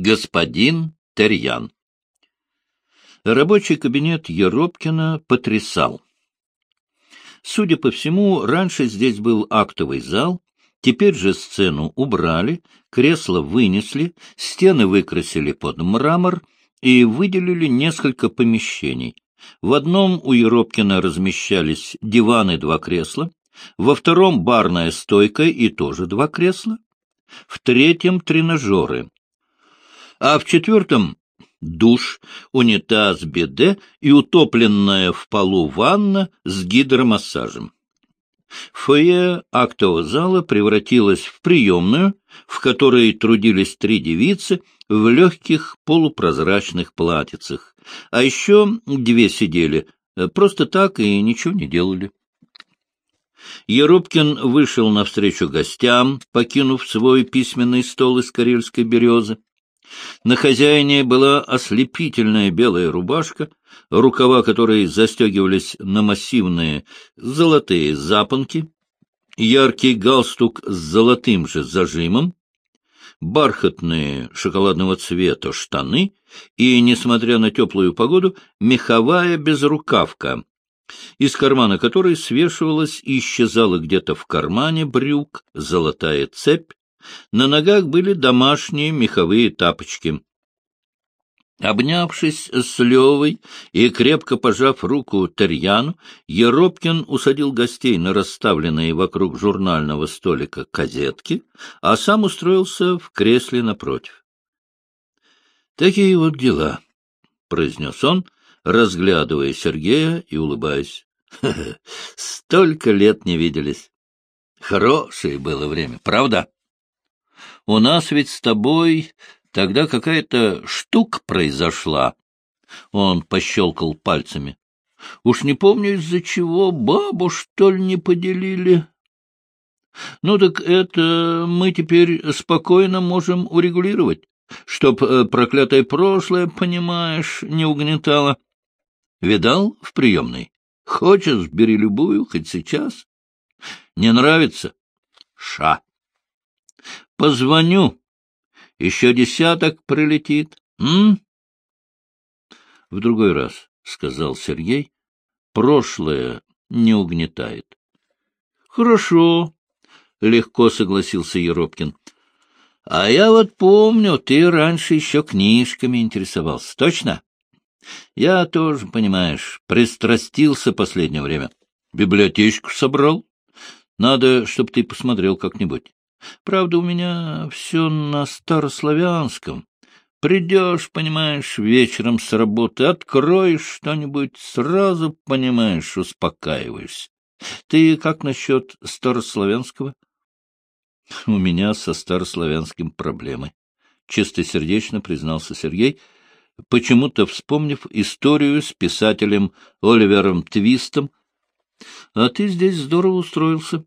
Господин Терьян. Рабочий кабинет Еропкина потрясал. Судя по всему, раньше здесь был актовый зал, теперь же сцену убрали, кресла вынесли, стены выкрасили под мрамор и выделили несколько помещений. В одном у Еропкина размещались диван и два кресла, во втором — барная стойка и тоже два кресла, в третьем — тренажеры, а в четвертом — душ, унитаз, беде и утопленная в полу ванна с гидромассажем. Фойе актового зала превратилось в приемную, в которой трудились три девицы в легких полупрозрачных платьицах, а еще две сидели э, просто так и ничего не делали. Еропкин вышел навстречу гостям, покинув свой письменный стол из карельской березы. На хозяине была ослепительная белая рубашка, рукава которой застегивались на массивные золотые запонки, яркий галстук с золотым же зажимом, бархатные шоколадного цвета штаны и, несмотря на теплую погоду, меховая безрукавка, из кармана которой свешивалась и исчезала где-то в кармане брюк золотая цепь, на ногах были домашние меховые тапочки. Обнявшись с Левой и крепко пожав руку Терьяну, Еропкин усадил гостей на расставленные вокруг журнального столика козетки, а сам устроился в кресле напротив. — Такие вот дела, — произнес он, разглядывая Сергея и улыбаясь. — Столько лет не виделись. Хорошее было время, правда? У нас ведь с тобой тогда какая-то штука произошла. Он пощелкал пальцами. Уж не помню, из-за чего бабу, что ли, не поделили. Ну так это мы теперь спокойно можем урегулировать, чтоб э, проклятое прошлое, понимаешь, не угнетало. Видал в приемной? Хочешь, бери любую, хоть сейчас. Не нравится? Ша. Позвоню. Еще десяток прилетит. М? В другой раз, — сказал Сергей, — прошлое не угнетает. Хорошо, — легко согласился Еропкин. А я вот помню, ты раньше еще книжками интересовался. Точно? Я тоже, понимаешь, пристрастился последнее время. Библиотечку собрал. Надо, чтобы ты посмотрел как-нибудь. Правда, у меня все на старославянском. Придешь, понимаешь, вечером с работы, откроешь что-нибудь, сразу, понимаешь, успокаиваешься. Ты как насчет старославянского? У меня со старославянским проблемы. Чистосердечно признался Сергей, почему-то вспомнив историю с писателем Оливером Твистом. А ты здесь здорово устроился.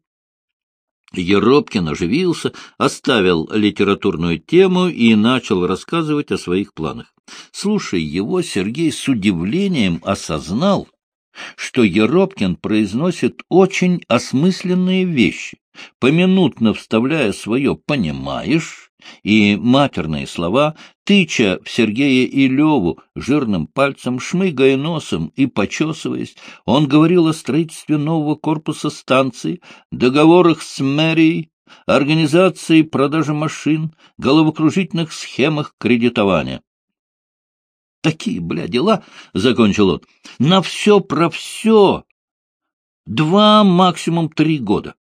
Еропкин оживился, оставил литературную тему и начал рассказывать о своих планах. Слушая его, Сергей с удивлением осознал, что Еропкин произносит очень осмысленные вещи, поминутно вставляя свое «понимаешь» и матерные слова, тыча в Сергея и Леву жирным пальцем, шмыгая носом и почесываясь, он говорил о строительстве нового корпуса станции, договорах с мэрией, организации продажи машин, головокружительных схемах кредитования. Такие, бля, дела, — закончил он, — на все про все. Два, максимум три года.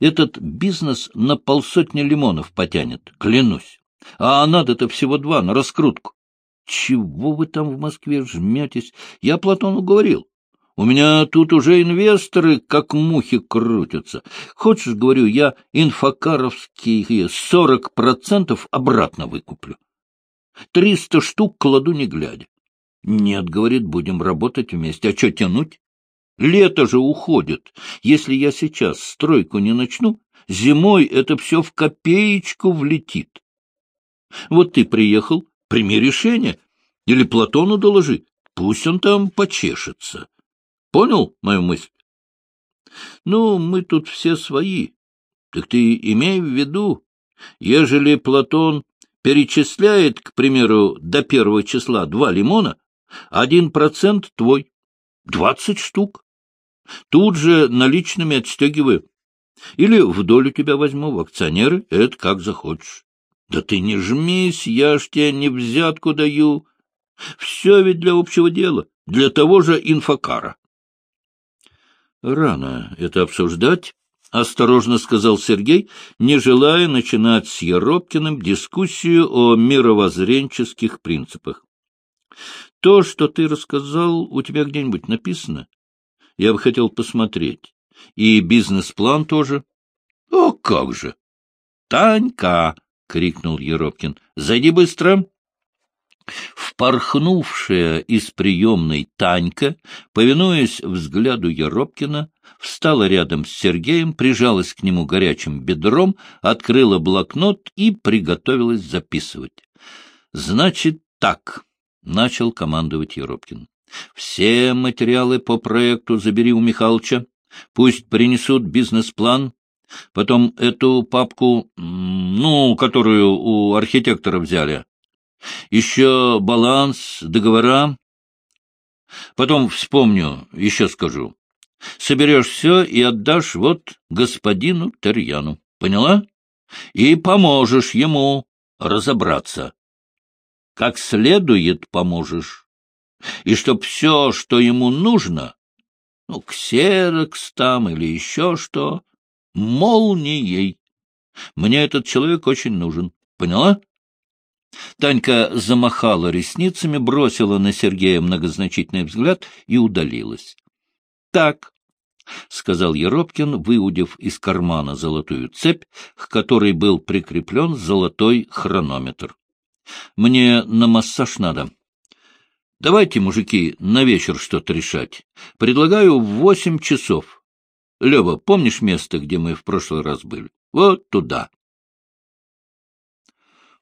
Этот бизнес на полсотни лимонов потянет, клянусь. А надо-то всего два на раскрутку. Чего вы там в Москве жметесь? Я Платону говорил. У меня тут уже инвесторы как мухи крутятся. Хочешь, говорю, я инфокаровские сорок процентов обратно выкуплю. Триста штук кладу не глядя. Нет, говорит, будем работать вместе. А что тянуть? Лето же уходит. Если я сейчас стройку не начну, зимой это все в копеечку влетит. Вот ты приехал, прими решение. Или Платону доложи. Пусть он там почешется. Понял мою мысль? Ну, мы тут все свои. Так ты имей в виду, ежели Платон перечисляет, к примеру, до первого числа два лимона, один процент твой, двадцать штук. Тут же наличными отстегиваю. Или в долю тебя возьму, в акционеры, это как захочешь. Да ты не жмись, я ж тебе не взятку даю. Все ведь для общего дела, для того же инфокара. Рано это обсуждать, — осторожно сказал Сергей, не желая начинать с Еропкиным дискуссию о мировоззренческих принципах. — То, что ты рассказал, у тебя где-нибудь написано? Я бы хотел посмотреть. И бизнес-план тоже. — О, как же! — Танька! — крикнул Еропкин. — Зайди быстро! Впорхнувшая из приемной Танька, повинуясь взгляду Еропкина, встала рядом с Сергеем, прижалась к нему горячим бедром, открыла блокнот и приготовилась записывать. — Значит так, — начал командовать Еропкин. — Все материалы по проекту забери у Михалыча, пусть принесут бизнес-план, потом эту папку, ну, которую у архитектора взяли, еще баланс, договора. Потом вспомню, еще скажу. Соберешь все и отдашь вот господину Терьяну. Поняла? И поможешь ему разобраться. Как следует поможешь. И чтоб все, что ему нужно, ну, ксерокс там или еще что, молнией. Мне этот человек очень нужен. Поняла? Танька замахала ресницами, бросила на Сергея многозначительный взгляд и удалилась. — Так, — сказал Еропкин, выудив из кармана золотую цепь, к которой был прикреплен золотой хронометр. — Мне на массаж надо. Давайте, мужики, на вечер что-то решать. Предлагаю в восемь часов. Лева, помнишь место, где мы в прошлый раз были? Вот туда.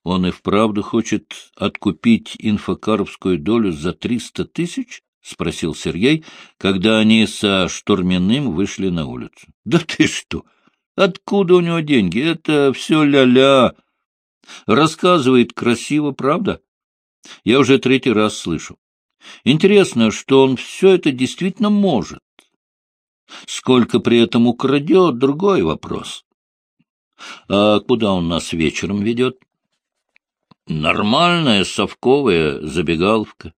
Он и вправду хочет откупить инфокаровскую долю за триста тысяч? — спросил Сергей, когда они со Штурминым вышли на улицу. — Да ты что! Откуда у него деньги? Это все ля-ля. Рассказывает красиво, правда? Я уже третий раз слышу. Интересно, что он все это действительно может. Сколько при этом украдет — другой вопрос. А куда он нас вечером ведет? — Нормальная совковая забегаловка.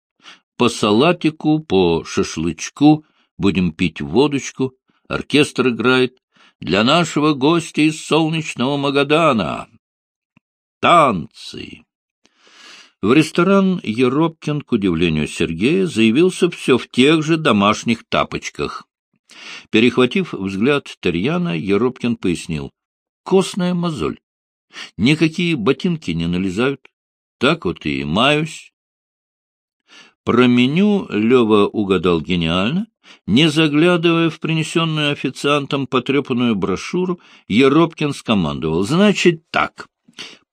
По салатику, по шашлычку будем пить водочку, оркестр играет. Для нашего гостя из солнечного Магадана. Танцы. В ресторан Еропкин, к удивлению Сергея, заявился все в тех же домашних тапочках. Перехватив взгляд Тарьяна, Еропкин пояснил. — Костная мозоль. Никакие ботинки не налезают. Так вот и маюсь. Про меню Лева угадал гениально. Не заглядывая в принесенную официантом потрепанную брошюру, Еропкин скомандовал. «Значит так,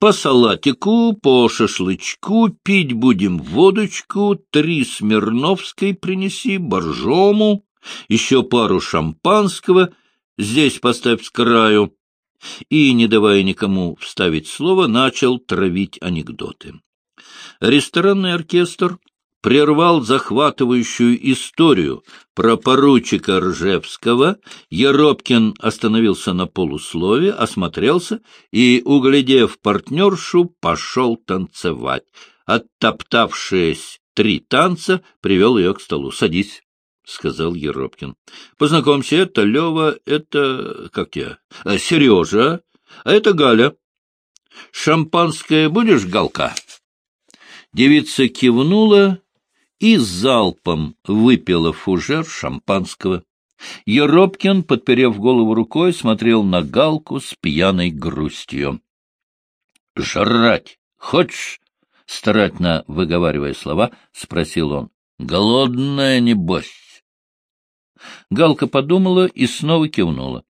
по салатику, по шашлычку, пить будем водочку, три смирновской принеси, боржому, еще пару шампанского, здесь поставь с краю, и, не давая никому вставить слово, начал травить анекдоты. Ресторанный оркестр прервал захватывающую историю про поручика Ржевского, Еропкин остановился на полуслове, осмотрелся и, углядев партнершу, пошел танцевать. Оттоптавшись три танца, привел ее к столу. — Садись. — сказал Еропкин. — Познакомься, это Лева, это... как я? А, Сережа, а это Галя. Шампанское будешь, Галка? Девица кивнула и залпом выпила фужер шампанского. Еропкин, подперев голову рукой, смотрел на Галку с пьяной грустью. — Жрать хочешь? — старательно выговаривая слова, спросил он. — Голодная, небось. Галка подумала и снова кивнула.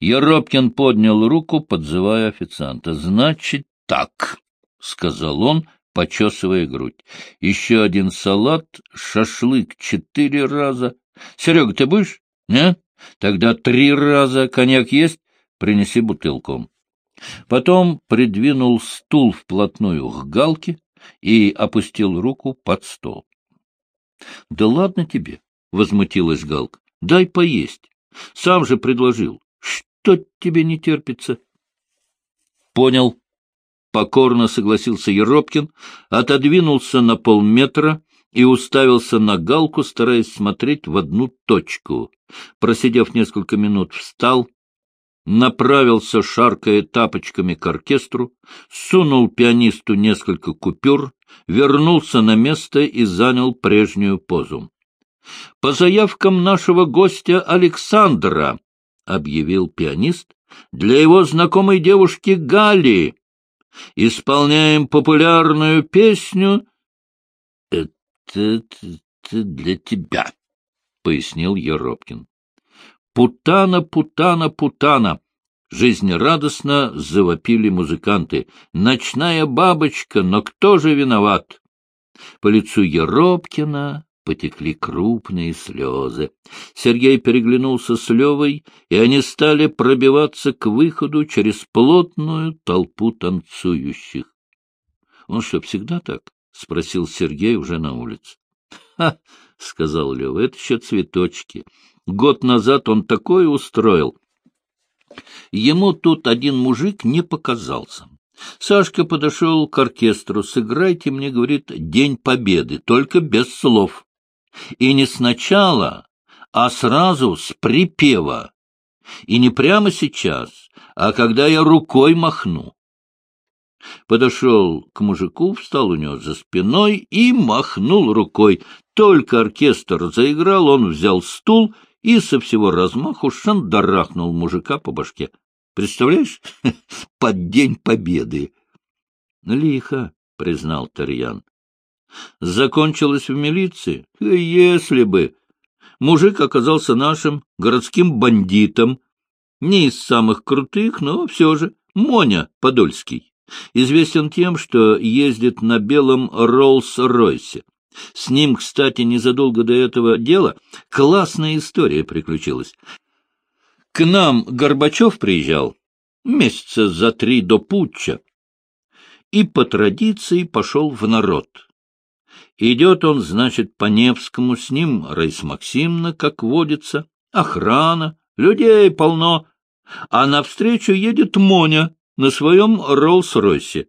Еропкин поднял руку, подзывая официанта. — Значит так, — сказал он, почесывая грудь. — Еще один салат, шашлык четыре раза. — Серега, ты будешь? Нет? Тогда три раза. Коньяк есть? Принеси бутылку. Потом придвинул стул вплотную к галке и опустил руку под стол. — Да ладно тебе, — возмутилась галка, — дай поесть. Сам же предложил. Что тебе не терпится? — Понял. Покорно согласился Еропкин, отодвинулся на полметра и уставился на галку, стараясь смотреть в одну точку. Просидев несколько минут, встал, направился, шаркая тапочками к оркестру, сунул пианисту несколько купюр, вернулся на место и занял прежнюю позу. — По заявкам нашего гостя Александра, — объявил пианист, — для его знакомой девушки Гали. Исполняем популярную песню. — Это, для тебя, — пояснил Еропкин. «Путана, путана, путана!» Жизнерадостно завопили музыканты. «Ночная бабочка, но кто же виноват?» По лицу Еропкина потекли крупные слезы. Сергей переглянулся с Левой, и они стали пробиваться к выходу через плотную толпу танцующих. — Он что, всегда так? — спросил Сергей уже на улице. — Ха! — сказал Лева, — это еще цветочки. Год назад он такое устроил. Ему тут один мужик не показался. Сашка подошел к оркестру. «Сыграйте мне, — говорит, — День Победы, только без слов. И не сначала, а сразу с припева. И не прямо сейчас, а когда я рукой махну. Подошел к мужику, встал у него за спиной и махнул рукой. Только оркестр заиграл, он взял стул и со всего размаху шандарахнул мужика по башке. Представляешь, под День Победы. — Лихо, — признал Тарьян. — Закончилось в милиции? Если бы. Мужик оказался нашим городским бандитом. Не из самых крутых, но все же. Моня Подольский. Известен тем, что ездит на белом Роллс-Ройсе. С ним, кстати, незадолго до этого дела классная история приключилась. К нам Горбачев приезжал месяца за три до путча и по традиции пошел в народ. Идет он, значит, по Невскому, с ним Раис Максимовна, как водится, охрана, людей полно, а навстречу едет Моня на своем Роллс-Ройсе.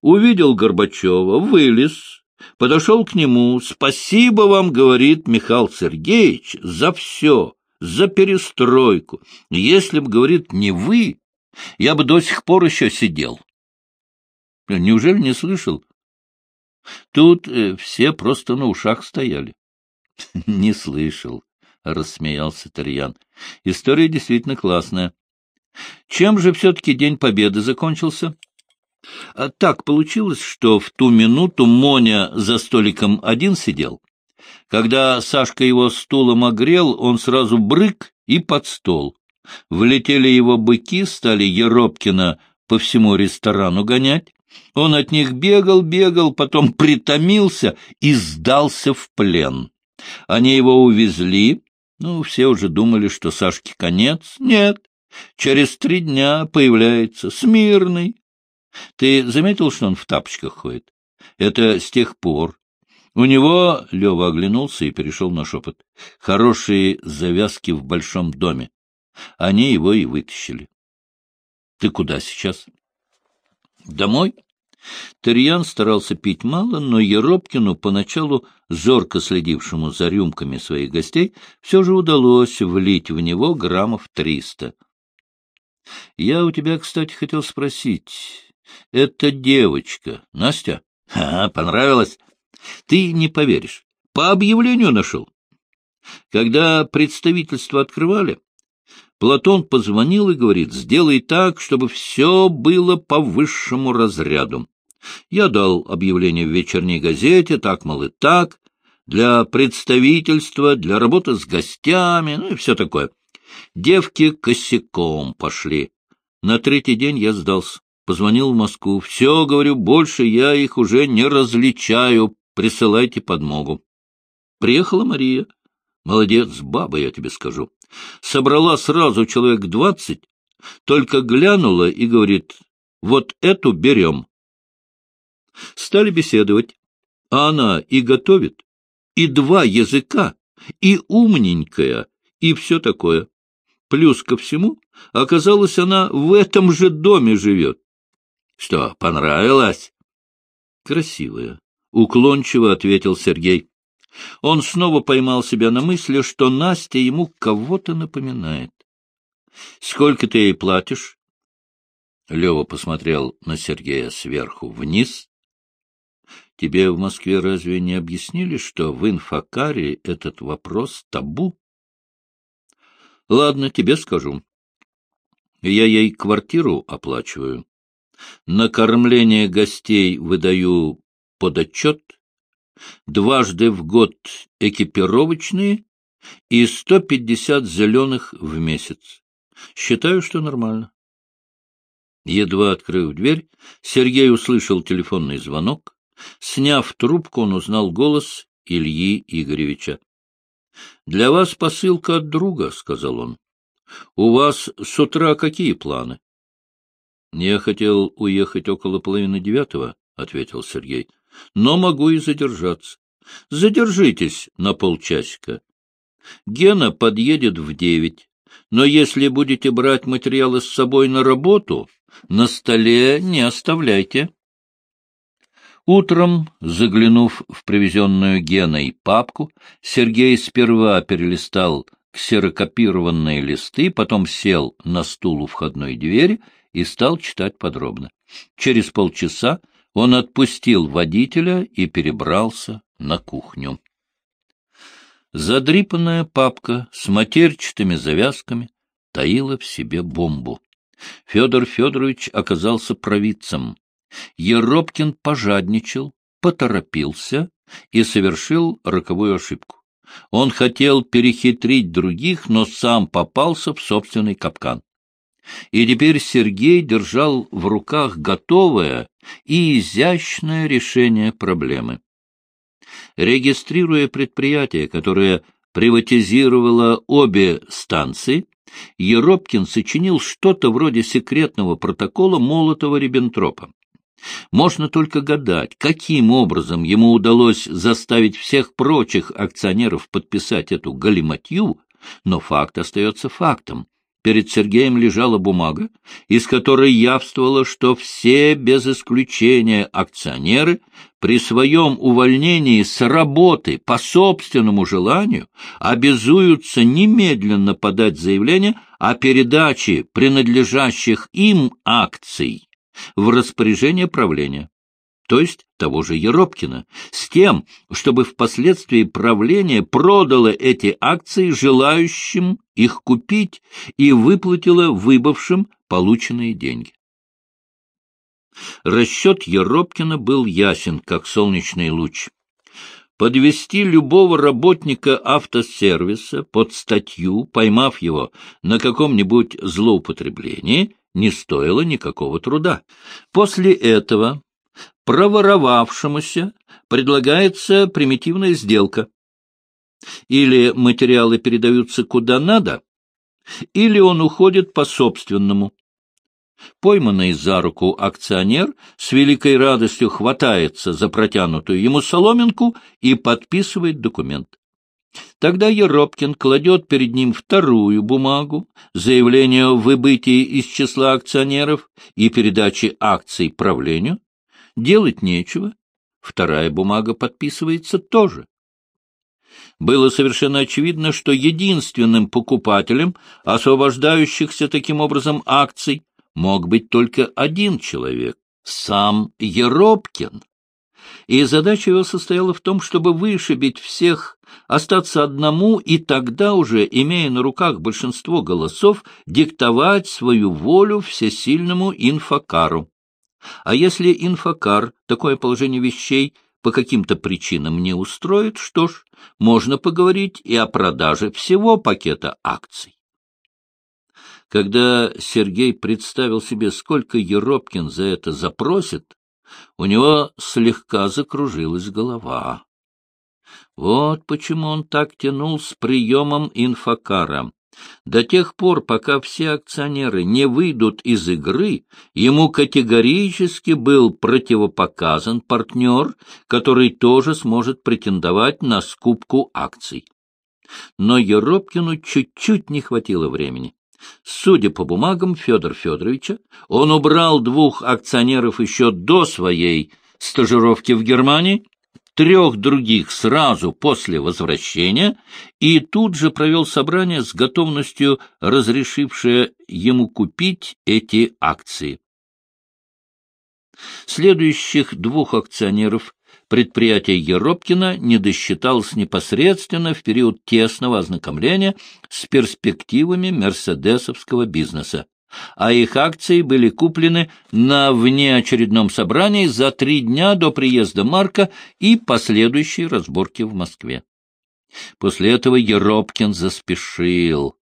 Увидел Горбачева, вылез, подошел к нему. «Спасибо вам, — говорит Михаил Сергеевич, — за все, за перестройку. Если б, — говорит, — не вы, я бы до сих пор еще сидел». Неужели не слышал? Тут э, все просто на ушах стояли. — Не слышал, — рассмеялся Тарьян. — История действительно классная. Чем же все-таки День Победы закончился? — а так получилось, что в ту минуту Моня за столиком один сидел. Когда Сашка его стулом огрел, он сразу брык и под стол. Влетели его быки, стали Еропкина по всему ресторану гонять. Он от них бегал, бегал, потом притомился и сдался в плен. Они его увезли. Ну, все уже думали, что Сашке конец. Нет. Через три дня появляется смирный, ты заметил, что он в тапочках ходит? Это с тех пор. У него, Лева оглянулся и перешел на шепот, хорошие завязки в большом доме. Они его и вытащили. Ты куда сейчас? Домой? Тарьян старался пить мало, но Еропкину, поначалу зорко следившему за рюмками своих гостей, все же удалось влить в него граммов триста. — Я у тебя, кстати, хотел спросить, это девочка. Настя? Ага, понравилось. Ты не поверишь. По объявлению нашел. Когда представительство открывали, Платон позвонил и говорит, сделай так, чтобы все было по высшему разряду. Я дал объявление в вечерней газете, так, мол, и так, для представительства, для работы с гостями, ну и все такое. Девки косяком пошли. На третий день я сдался. Позвонил в Москву. Все, говорю, больше я их уже не различаю. Присылайте подмогу. Приехала Мария. Молодец, баба, я тебе скажу. Собрала сразу человек двадцать, только глянула и говорит, вот эту берем. Стали беседовать, а она и готовит, и два языка, и умненькая, и все такое. Плюс ко всему, оказалось, она в этом же доме живет. Что, понравилось? Красивая, уклончиво ответил Сергей. Он снова поймал себя на мысли, что Настя ему кого-то напоминает. — Сколько ты ей платишь? Лева посмотрел на Сергея сверху вниз. — Тебе в Москве разве не объяснили, что в инфокаре этот вопрос табу? — Ладно, тебе скажу. Я ей квартиру оплачиваю. На кормление гостей выдаю под отчет, дважды в год экипировочные и сто пятьдесят зеленых в месяц. Считаю, что нормально. Едва открыв дверь, Сергей услышал телефонный звонок. Сняв трубку, он узнал голос Ильи Игоревича. — Для вас посылка от друга, — сказал он. — У вас с утра какие планы? — Я хотел уехать около половины девятого, — ответил Сергей, — но могу и задержаться. Задержитесь на полчасика. Гена подъедет в девять, но если будете брать материалы с собой на работу, на столе не оставляйте. Утром, заглянув в привезенную Геной папку, Сергей сперва перелистал ксерокопированные листы, потом сел на стул у входной двери и стал читать подробно. Через полчаса он отпустил водителя и перебрался на кухню. Задрипанная папка с матерчатыми завязками таила в себе бомбу. Федор Федорович оказался провидцем. Еропкин пожадничал, поторопился и совершил роковую ошибку. Он хотел перехитрить других, но сам попался в собственный капкан. И теперь Сергей держал в руках готовое и изящное решение проблемы. Регистрируя предприятие, которое приватизировало обе станции, Еропкин сочинил что-то вроде секретного протокола Молотова-Риббентропа. Можно только гадать, каким образом ему удалось заставить всех прочих акционеров подписать эту галиматью, но факт остается фактом. Перед Сергеем лежала бумага, из которой явствовало, что все, без исключения акционеры, при своем увольнении с работы по собственному желанию обязуются немедленно подать заявление о передаче принадлежащих им акций в распоряжение правления то есть того же Еропкина, с тем, чтобы впоследствии правление продало эти акции желающим их купить и выплатило выбывшим полученные деньги. Расчет Еропкина был ясен, как солнечный луч. Подвести любого работника автосервиса под статью, поймав его на каком-нибудь злоупотреблении, не стоило никакого труда. После этого проворовавшемуся предлагается примитивная сделка. Или материалы передаются куда надо, или он уходит по собственному. Пойманный за руку акционер с великой радостью хватается за протянутую ему соломинку и подписывает документ. Тогда Еропкин кладет перед ним вторую бумагу, заявление о выбытии из числа акционеров и передаче акций правлению, Делать нечего. Вторая бумага подписывается тоже. Было совершенно очевидно, что единственным покупателем освобождающихся таким образом акций мог быть только один человек — сам Еропкин. И задача его состояла в том, чтобы вышибить всех, остаться одному и тогда уже, имея на руках большинство голосов, диктовать свою волю всесильному инфокару. А если инфокар такое положение вещей по каким-то причинам не устроит, что ж, можно поговорить и о продаже всего пакета акций. Когда Сергей представил себе, сколько Еропкин за это запросит, у него слегка закружилась голова. Вот почему он так тянул с приемом инфокара. До тех пор, пока все акционеры не выйдут из игры, ему категорически был противопоказан партнер, который тоже сможет претендовать на скупку акций. Но Еропкину чуть-чуть не хватило времени. Судя по бумагам Федора Федоровича, он убрал двух акционеров еще до своей стажировки в Германии трех других сразу после возвращения и тут же провел собрание с готовностью, разрешившее ему купить эти акции. Следующих двух акционеров предприятие Еропкина не досчиталось непосредственно в период тесного ознакомления с перспективами мерседесовского бизнеса а их акции были куплены на внеочередном собрании за три дня до приезда Марка и последующей разборки в Москве. После этого Еропкин заспешил.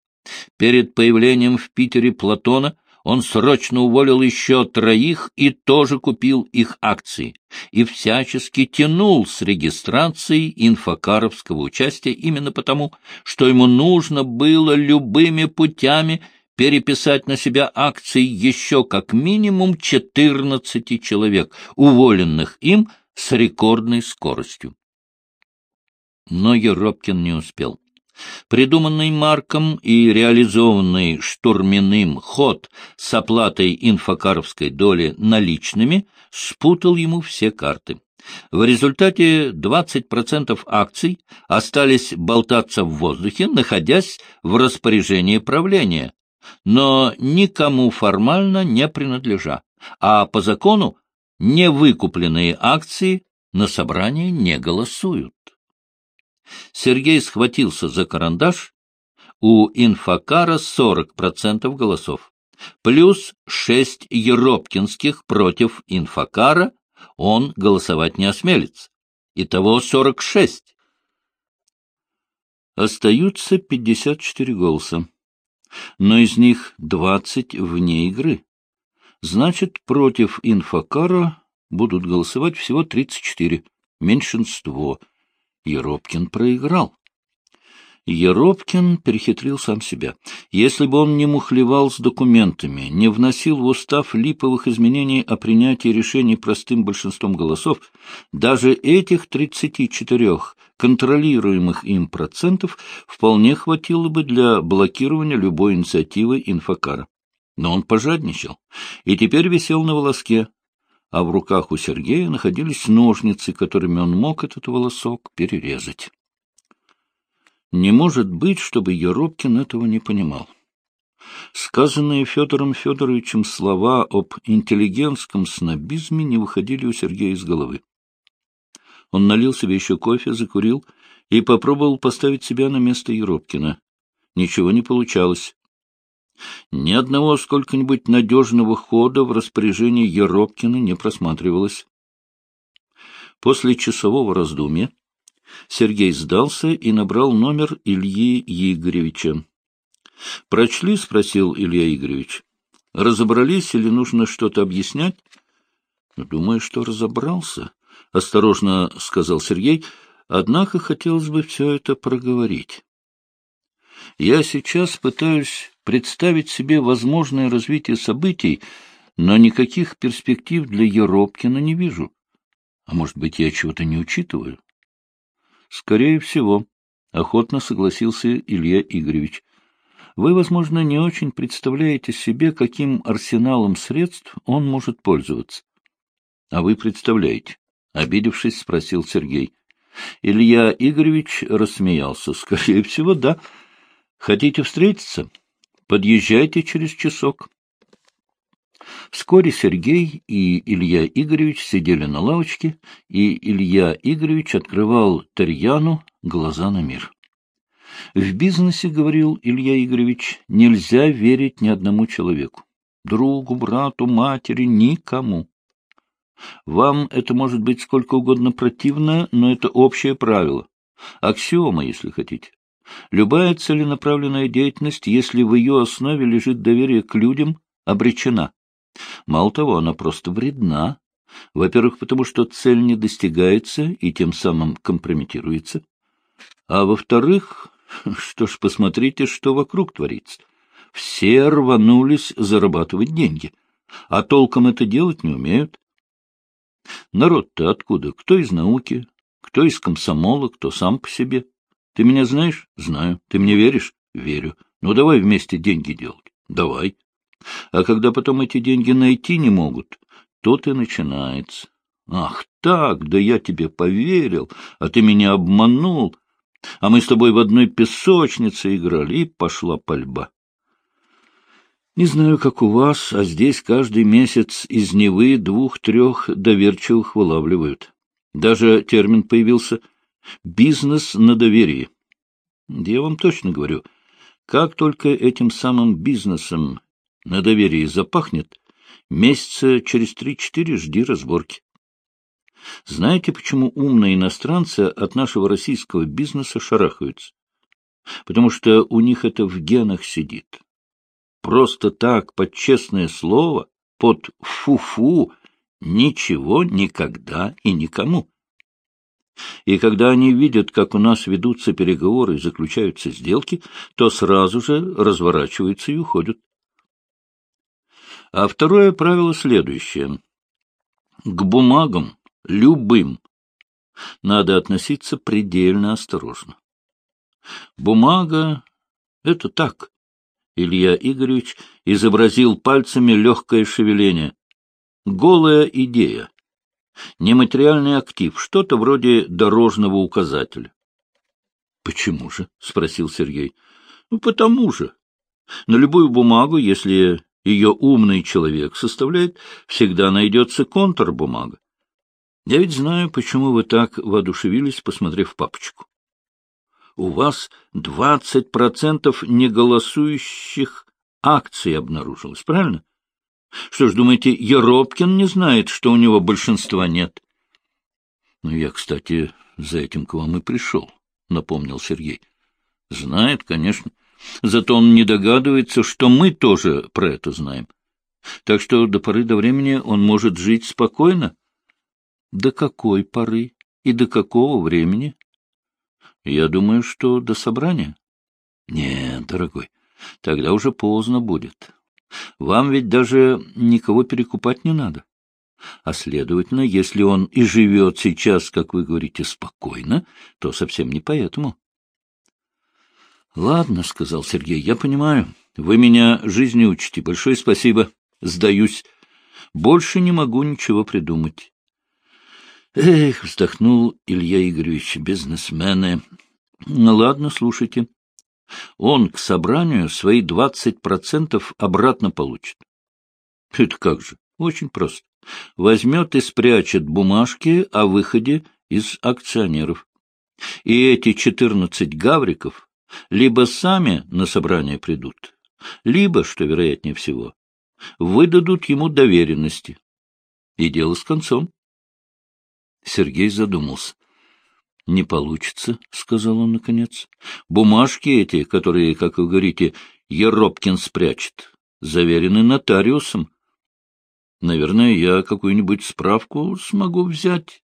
Перед появлением в Питере Платона он срочно уволил еще троих и тоже купил их акции, и всячески тянул с регистрацией инфокаровского участия именно потому, что ему нужно было любыми путями переписать на себя акции еще как минимум 14 человек, уволенных им с рекордной скоростью. Но Еропкин не успел. Придуманный Марком и реализованный Штурминым ход с оплатой инфокаровской доли наличными спутал ему все карты. В результате 20% акций остались болтаться в воздухе, находясь в распоряжении правления, но никому формально не принадлежа, а по закону невыкупленные акции на собрании не голосуют. Сергей схватился за карандаш, у инфокара 40% голосов, плюс 6 еропкинских против инфокара, он голосовать не осмелится. Итого 46. Остаются 54 голоса но из них двадцать вне игры. Значит, против инфокара будут голосовать всего тридцать четыре. Меньшинство. Еропкин проиграл. Еропкин перехитрил сам себя. Если бы он не мухлевал с документами, не вносил в устав липовых изменений о принятии решений простым большинством голосов, даже этих тридцати четырех контролируемых им процентов вполне хватило бы для блокирования любой инициативы инфокара. Но он пожадничал и теперь висел на волоске, а в руках у Сергея находились ножницы, которыми он мог этот волосок перерезать. Не может быть, чтобы Еропкин этого не понимал. Сказанные Федором Федоровичем слова об интеллигентском снобизме не выходили у Сергея из головы. Он налил себе еще кофе, закурил и попробовал поставить себя на место Еропкина. Ничего не получалось. Ни одного сколько-нибудь надежного хода в распоряжении Еропкина не просматривалось. После часового раздумья Сергей сдался и набрал номер Ильи Игоревича. «Прочли?» — спросил Илья Игоревич. «Разобрались или нужно что-то объяснять?» «Думаю, что разобрался», — осторожно сказал Сергей. «Однако хотелось бы все это проговорить. Я сейчас пытаюсь представить себе возможное развитие событий, но никаких перспектив для Еропкина не вижу. А может быть, я чего-то не учитываю?» Скорее всего, — охотно согласился Илья Игоревич. Вы, возможно, не очень представляете себе, каким арсеналом средств он может пользоваться. — А вы представляете? — обидевшись, спросил Сергей. Илья Игоревич рассмеялся. — Скорее всего, да. Хотите встретиться? Подъезжайте через часок. Вскоре Сергей и Илья Игоревич сидели на лавочке, и Илья Игоревич открывал Тарьяну глаза на мир. В бизнесе, говорил Илья Игоревич, нельзя верить ни одному человеку. Другу, брату, матери, никому. Вам это может быть сколько угодно противно, но это общее правило. Аксиома, если хотите. Любая целенаправленная деятельность, если в ее основе лежит доверие к людям, обречена. Мало того, она просто вредна. Во-первых, потому что цель не достигается и тем самым компрометируется. А во-вторых, Что ж, посмотрите, что вокруг творится. Все рванулись зарабатывать деньги, а толком это делать не умеют. Народ-то откуда? Кто из науки, кто из комсомола, кто сам по себе. Ты меня знаешь? Знаю. Ты мне веришь? Верю. Ну, давай вместе деньги делать. Давай. А когда потом эти деньги найти не могут, тут и начинается. Ах так, да я тебе поверил, а ты меня обманул. А мы с тобой в одной песочнице играли, и пошла пальба. Не знаю, как у вас, а здесь каждый месяц из Невы двух-трех доверчивых вылавливают. Даже термин появился «бизнес на доверии». Я вам точно говорю, как только этим самым бизнесом на доверии запахнет, месяца через три-четыре жди разборки. Знаете, почему умные иностранцы от нашего российского бизнеса шарахаются? Потому что у них это в генах сидит. Просто так, под честное слово, под фу-фу, ничего никогда и никому. И когда они видят, как у нас ведутся переговоры и заключаются сделки, то сразу же разворачиваются и уходят. А второе правило следующее. К бумагам, любым, надо относиться предельно осторожно. Бумага — это так. Илья Игоревич изобразил пальцами легкое шевеление. Голая идея. Нематериальный актив, что-то вроде дорожного указателя. — Почему же? — спросил Сергей. — Ну, потому же. На любую бумагу, если ее умный человек составляет, всегда найдется контрбумага. Я ведь знаю, почему вы так воодушевились, посмотрев папочку. У вас двадцать процентов неголосующих акций обнаружилось, правильно? Что ж, думаете, Еропкин не знает, что у него большинства нет? — Ну, я, кстати, за этим к вам и пришел, — напомнил Сергей. — Знает, конечно. Зато он не догадывается, что мы тоже про это знаем. Так что до поры до времени он может жить спокойно. До какой поры и до какого времени? Я думаю, что до собрания. Нет, дорогой, тогда уже поздно будет. Вам ведь даже никого перекупать не надо. А следовательно, если он и живет сейчас, как вы говорите, спокойно, то совсем не поэтому. — Ладно, — сказал Сергей, — я понимаю. Вы меня жизни учите. Большое спасибо. Сдаюсь. Больше не могу ничего придумать. Эх, вздохнул Илья Игоревич, бизнесмены. Ну, ладно, слушайте. Он к собранию свои двадцать процентов обратно получит. Это как же? Очень просто. Возьмет и спрячет бумажки о выходе из акционеров. И эти четырнадцать гавриков либо сами на собрание придут, либо, что вероятнее всего, выдадут ему доверенности. И дело с концом. Сергей задумался. — Не получится, — сказал он наконец. — Бумажки эти, которые, как вы говорите, Еропкин спрячет, заверены нотариусом. Наверное, я какую-нибудь справку смогу взять